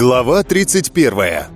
Глава 31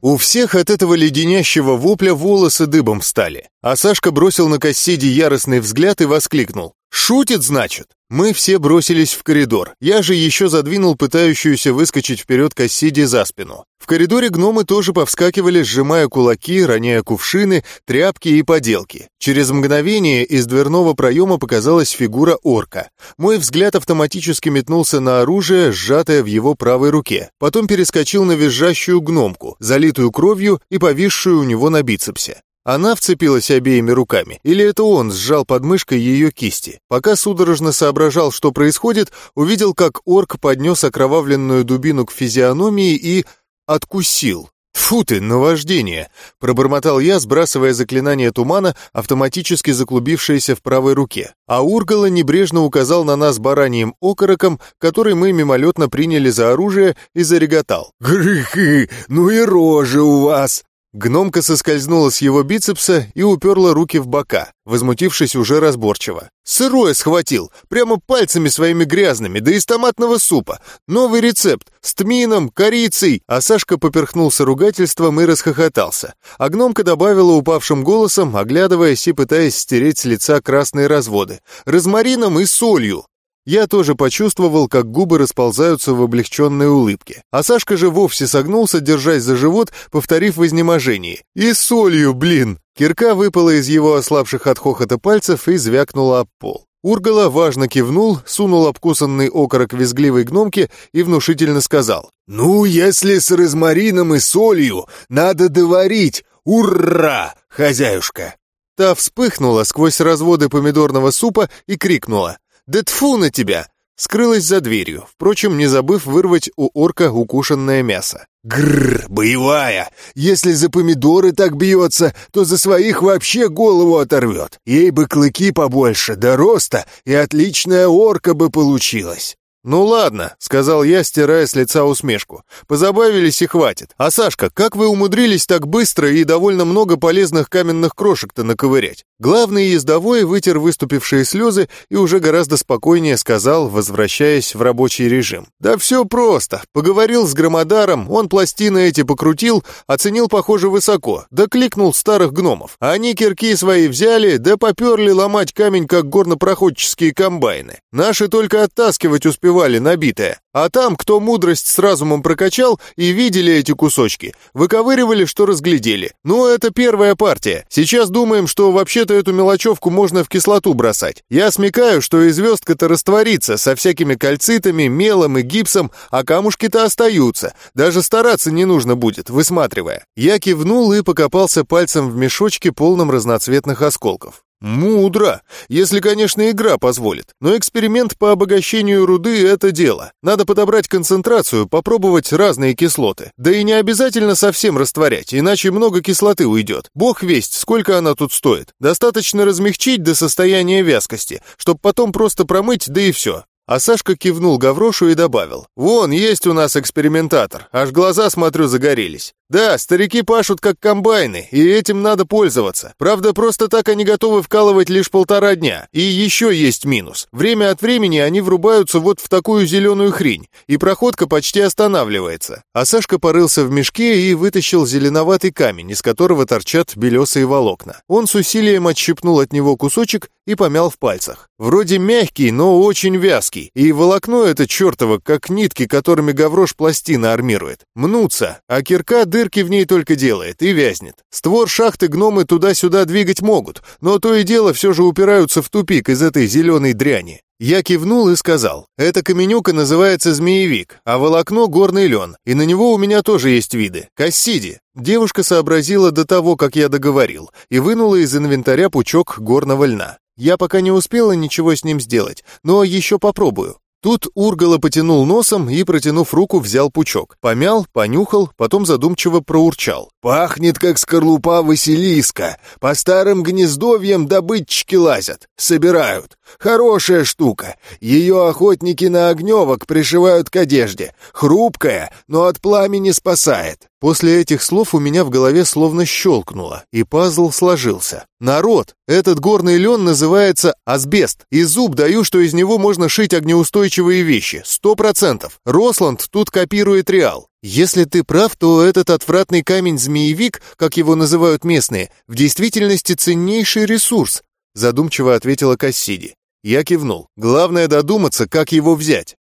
У всех от этого леденящего вопля волосы дыбом встали, а Сашка бросил на Кассиди яростный взгляд и воскликнул. «Шутит, значит?» Мы все бросились в коридор. Я же еще задвинул пытающуюся выскочить вперед Кассиди за спину. В коридоре гномы тоже повскакивали, сжимая кулаки, роняя кувшины, тряпки и поделки. Через мгновение из дверного проема показалась фигура орка. Мой взгляд автоматически метнулся на оружие, сжатое в его правой руке. Потом перескочил на визжащую гномку, залитую кровью и повисшую у него на бицепсе. Она вцепилась обеими руками, или это он сжал подмышкой ее кисти? Пока судорожно соображал, что происходит, увидел, как орк поднес окровавленную дубину к физиономии и... откусил. «Фу ты, наваждение!» — пробормотал я, сбрасывая заклинание тумана, автоматически заклубившееся в правой руке. А Ургала небрежно указал на нас бараньим окороком, который мы мимолетно приняли за оружие, и зареготал. «Грыхы! Ну и рожи у вас!» Гномка соскользнула с его бицепса и уперла руки в бока, возмутившись уже разборчиво. «Сырое схватил, прямо пальцами своими грязными, да из томатного супа. Новый рецепт, с тмином, корицей!» А Сашка поперхнулся ругательством и расхохотался. А гномка добавила упавшим голосом, оглядываясь и пытаясь стереть с лица красные разводы. «Розмарином и солью!» Я тоже почувствовал, как губы расползаются в облегченной улыбке. А Сашка же вовсе согнулся, держась за живот, повторив в изнеможении. «И солью, блин!» Кирка выпала из его ослабших от хохота пальцев и звякнула об пол. Ургала важно кивнул, сунул обкусанный окорок визгливой гномки и внушительно сказал. «Ну, если с розмарином и солью, надо доварить! Ура, хозяюшка!» Та вспыхнула сквозь разводы помидорного супа и крикнула. «Да тфу на тебя!» Скрылась за дверью, впрочем, не забыв вырвать у орка укушенное мясо. Гррр, боевая! Если за помидоры так бьется, то за своих вообще голову оторвет. Ей бы клыки побольше, до роста, и отличная орка бы получилась. «Ну ладно», — сказал я, стирая с лица усмешку. «Позабавились и хватит. А, Сашка, как вы умудрились так быстро и довольно много полезных каменных крошек-то наковырять?» Главный ездовой вытер выступившие слезы и уже гораздо спокойнее сказал, возвращаясь в рабочий режим. «Да все просто. Поговорил с громодаром, он пластины эти покрутил, оценил, похоже, высоко, да кликнул старых гномов. Они кирки свои взяли, да поперли ломать камень, как горнопроходческие комбайны. Наши только оттаскивать успевали набитое. А там, кто мудрость с разумом прокачал и видели эти кусочки, выковыривали, что разглядели. Ну, это первая партия. Сейчас думаем, что вообще-то эту мелочевку можно в кислоту бросать. Я смекаю, что и звездка-то растворится со всякими кальцитами, мелом и гипсом, а камушки-то остаются. Даже стараться не нужно будет, высматривая. Я кивнул и покопался пальцем в мешочке, полном разноцветных осколков. Мудро, если, конечно, игра позволит. Но эксперимент по обогащению руды — это дело. Надо подобрать концентрацию, попробовать разные кислоты. Да и не обязательно совсем растворять, иначе много кислоты уйдет. Бог весть, сколько она тут стоит. Достаточно размягчить до состояния вязкости, чтобы потом просто промыть, да и все. А Сашка кивнул Гаврошу и добавил. «Вон, есть у нас экспериментатор. Аж глаза, смотрю, загорелись. Да, старики пашут как комбайны, и этим надо пользоваться. Правда, просто так они готовы вкалывать лишь полтора дня. И еще есть минус. Время от времени они врубаются вот в такую зеленую хрень, и проходка почти останавливается. А Сашка порылся в мешке и вытащил зеленоватый камень, из которого торчат белесые волокна. Он с усилием отщипнул от него кусочек и помял в пальцах. Вроде мягкий, но очень вязкий. И волокно это чертово, как нитки, которыми гаврош пластина армирует. Мнутся, а кирка дырки в ней только делает и вязнет. Створ шахты гномы туда-сюда двигать могут, но то и дело все же упираются в тупик из этой зеленой дряни. Я кивнул и сказал, эта каменюка называется змеевик, а волокно — горный лен, и на него у меня тоже есть виды. Кассиди. Девушка сообразила до того, как я договорил, и вынула из инвентаря пучок горного льна. Я пока не успела ничего с ним сделать, но еще попробую. Тут Ургала потянул носом и, протянув руку, взял пучок. Помял, понюхал, потом задумчиво проурчал. «Пахнет, как скорлупа Василиска. По старым гнездовьям добытчики лазят. Собирают. Хорошая штука. Ее охотники на огневок пришивают к одежде. Хрупкая, но от пламени спасает. После этих слов у меня в голове словно щелкнуло, и пазл сложился. Народ, этот горный лен называется асбест, и зуб даю, что из него можно шить огнеустойчивые вещи. Сто процентов. Росланд тут копирует реал. Если ты прав, то этот отвратный камень-змеевик, как его называют местные, в действительности ценнейший ресурс, задумчиво ответила Кассиди. Я кивнул. Главное додуматься, как его взять.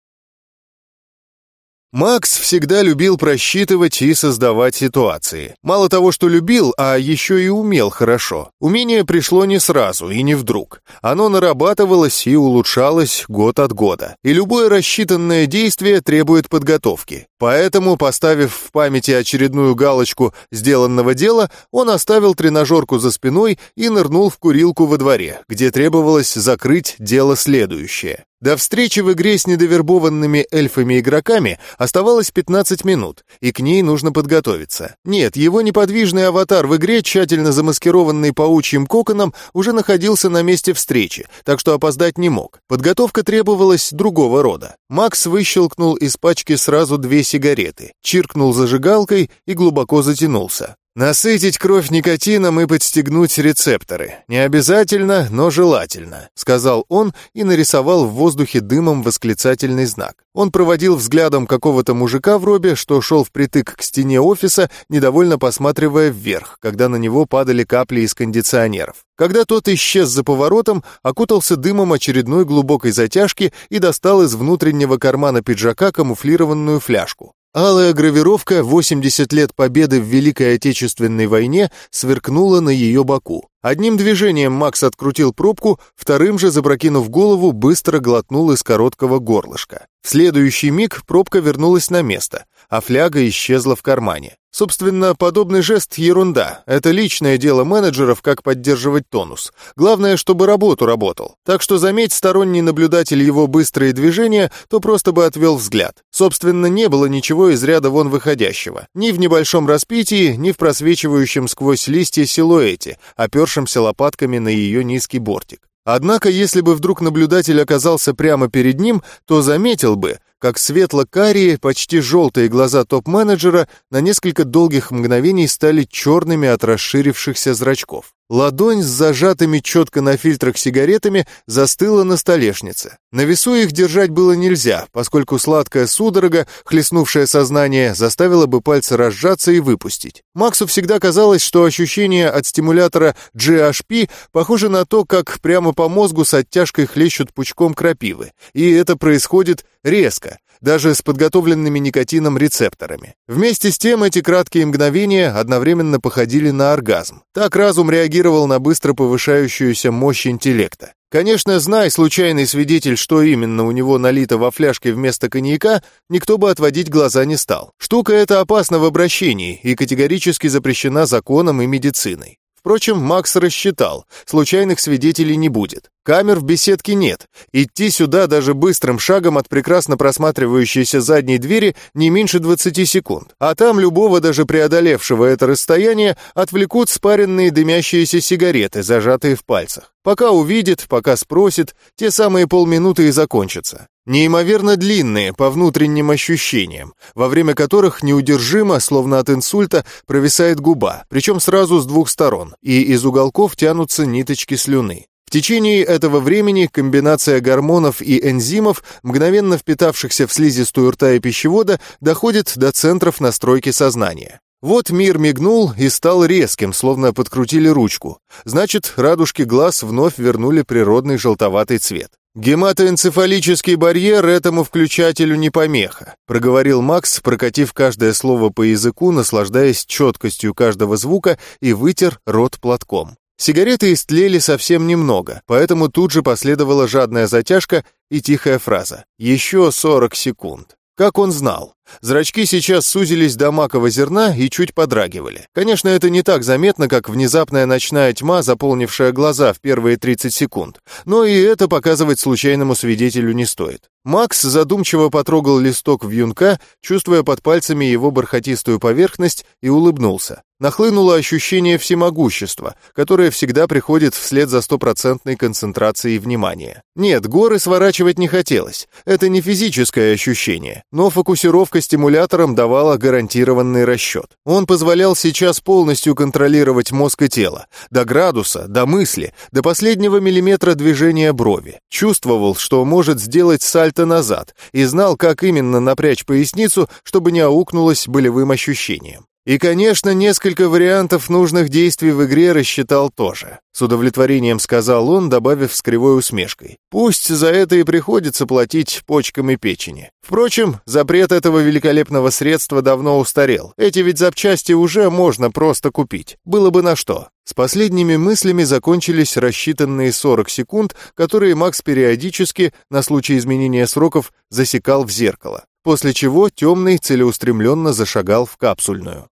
Макс всегда любил просчитывать и создавать ситуации. Мало того, что любил, а еще и умел хорошо. Умение пришло не сразу и не вдруг. Оно нарабатывалось и улучшалось год от года. И любое рассчитанное действие требует подготовки. Поэтому, поставив в памяти очередную галочку сделанного дела, он оставил тренажерку за спиной и нырнул в курилку во дворе, где требовалось закрыть дело следующее. До встречи в игре с недовербованными эльфами-игроками оставалось 15 минут, и к ней нужно подготовиться. Нет, его неподвижный аватар в игре, тщательно замаскированный паучьим коконом, уже находился на месте встречи, так что опоздать не мог. Подготовка требовалась другого рода. Макс выщелкнул из пачки сразу две сигареты, чиркнул зажигалкой и глубоко затянулся. Насытить кровь никотином и подстегнуть рецепторы. Не обязательно, но желательно, сказал он и нарисовал в воздухе дымом восклицательный знак. Он проводил взглядом какого-то мужика в робе, что шел впритык к стене офиса, недовольно посматривая вверх, когда на него падали капли из кондиционеров. Когда тот исчез за поворотом, окутался дымом очередной глубокой затяжки и достал из внутреннего кармана пиджака камуфлированную фляжку. Алая гравировка «80 лет победы в Великой Отечественной войне» сверкнула на ее боку. Одним движением Макс открутил пробку, вторым же, запрокинув голову, быстро глотнул из короткого горлышка. В следующий миг пробка вернулась на место, а фляга исчезла в кармане. Собственно, подобный жест — ерунда. Это личное дело менеджеров, как поддерживать тонус. Главное, чтобы работу работал. Так что заметь сторонний наблюдатель его быстрые движения, то просто бы отвел взгляд. Собственно, не было ничего из ряда вон выходящего. Ни в небольшом распитии, ни в просвечивающем сквозь листья силуэте, опершемся лопатками на ее низкий бортик. Однако, если бы вдруг наблюдатель оказался прямо перед ним, то заметил бы, как светло-карие, почти желтые глаза топ-менеджера на несколько долгих мгновений стали черными от расширившихся зрачков. Ладонь с зажатыми четко на фильтрах сигаретами застыла на столешнице. На весу их держать было нельзя, поскольку сладкая судорога, хлестнувшая сознание, заставила бы пальцы разжаться и выпустить. Максу всегда казалось, что ощущение от стимулятора GHP похоже на то, как прямо по мозгу с оттяжкой хлещут пучком крапивы. И это происходит резко, даже с подготовленными никотином рецепторами. Вместе с тем эти краткие мгновения одновременно походили на оргазм. Так разум реагировал на быстро повышающуюся мощь интеллекта. Конечно, знай, случайный свидетель, что именно у него налито во фляжке вместо коньяка, никто бы отводить глаза не стал. Штука эта опасна в обращении и категорически запрещена законом и медициной. Впрочем, Макс рассчитал, случайных свидетелей не будет. Камер в беседке нет. Идти сюда даже быстрым шагом от прекрасно просматривающейся задней двери не меньше 20 секунд. А там любого, даже преодолевшего это расстояние, отвлекут спаренные дымящиеся сигареты, зажатые в пальцах. Пока увидит, пока спросит, те самые полминуты и закончатся. Неимоверно длинные по внутренним ощущениям, во время которых неудержимо, словно от инсульта, провисает губа, причем сразу с двух сторон, и из уголков тянутся ниточки слюны. В течение этого времени комбинация гормонов и энзимов, мгновенно впитавшихся в слизистую рта и пищевода, доходит до центров настройки сознания. Вот мир мигнул и стал резким, словно подкрутили ручку. Значит, радужки глаз вновь вернули природный желтоватый цвет. «Гематоэнцефалический барьер этому включателю не помеха», проговорил Макс, прокатив каждое слово по языку, наслаждаясь четкостью каждого звука и вытер рот платком. Сигареты истлели совсем немного, поэтому тут же последовала жадная затяжка и тихая фраза «Еще 40 секунд». Как он знал? Зрачки сейчас сузились до макового зерна и чуть подрагивали. Конечно, это не так заметно, как внезапная ночная тьма, заполнившая глаза в первые 30 секунд. Но и это показывать случайному свидетелю не стоит. Макс задумчиво потрогал листок вьюнка, чувствуя под пальцами его бархатистую поверхность, и улыбнулся. Нахлынуло ощущение всемогущества, которое всегда приходит вслед за стопроцентной концентрацией внимания. Нет, горы сворачивать не хотелось. Это не физическое ощущение, но фокусировка по стимуляторам давало гарантированный расчет. Он позволял сейчас полностью контролировать мозг и тело, до градуса, до мысли, до последнего миллиметра движения брови. Чувствовал, что может сделать сальто назад, и знал, как именно напрячь поясницу, чтобы не аукнулось болевым ощущением. И, конечно, несколько вариантов нужных действий в игре рассчитал тоже. С удовлетворением сказал он, добавив с кривой усмешкой. Пусть за это и приходится платить почкам и печени. Впрочем, запрет этого великолепного средства давно устарел. Эти ведь запчасти уже можно просто купить. Было бы на что. С последними мыслями закончились рассчитанные 40 секунд, которые Макс периодически, на случай изменения сроков, засекал в зеркало. После чего темный целеустремленно зашагал в капсульную.